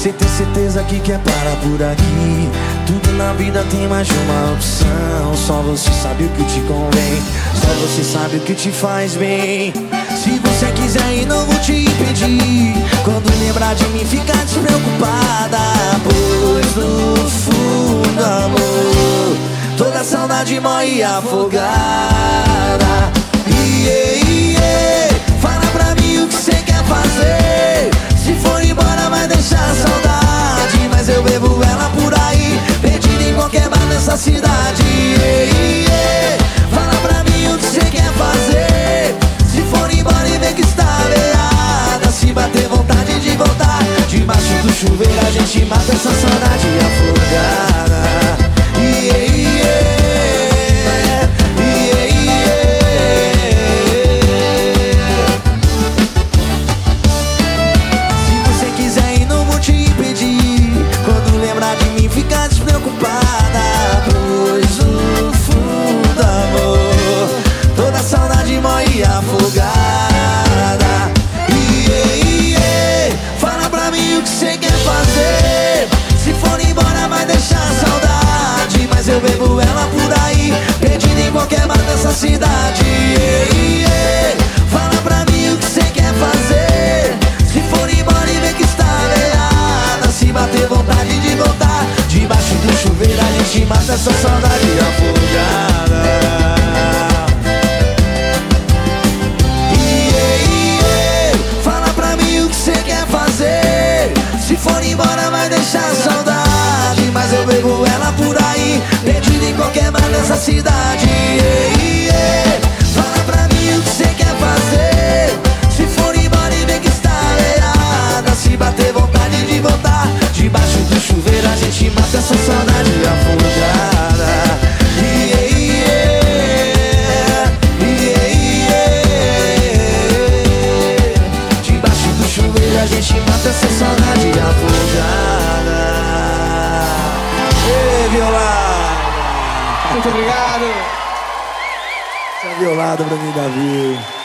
Você tem certeza que quer parar por aqui. Tudo na vida tem mais de uma opção. Só você sabe o que te convém. Só você sabe o que te faz bem. Se você quiser ir não vou te impedir. Quando lembrar de mim fica despreocupada. Pois no fundo amor Toda saudade morre afogada saudade afogada. Yeah, Fala pra mim o que você quer fazer. Se for embora vai deixar saudade Mas eu bebo ela por aí. Perdido em qualquer bar dessa cidade gente mata essa saudade afogada Ei, violar Muito obrigado. Você é violado pra mim, Davi.